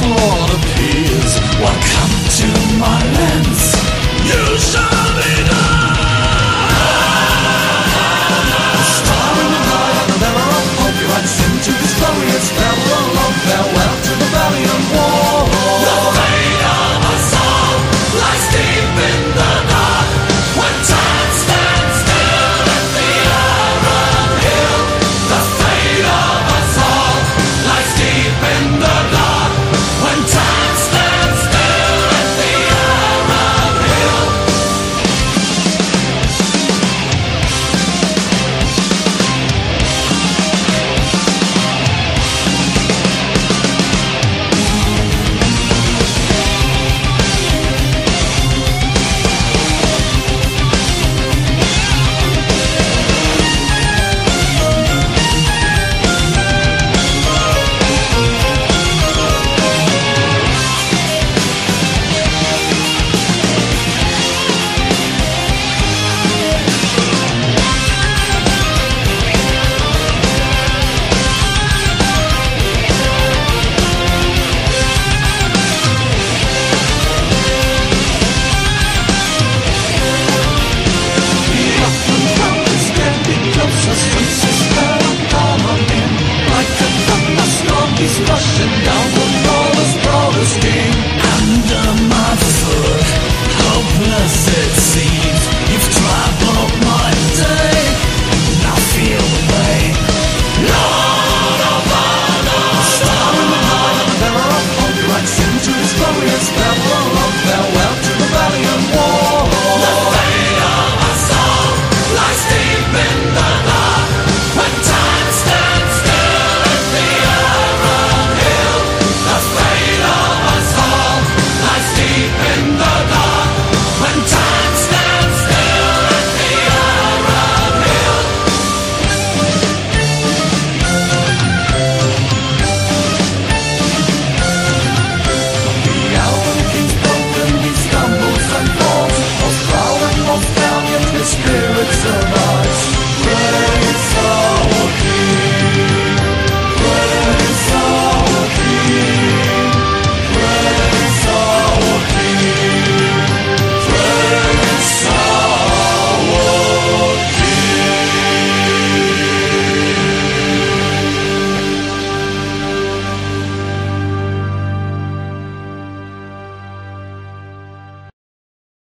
fall appears. Welcome to my lands. You shall. Yes. see it's so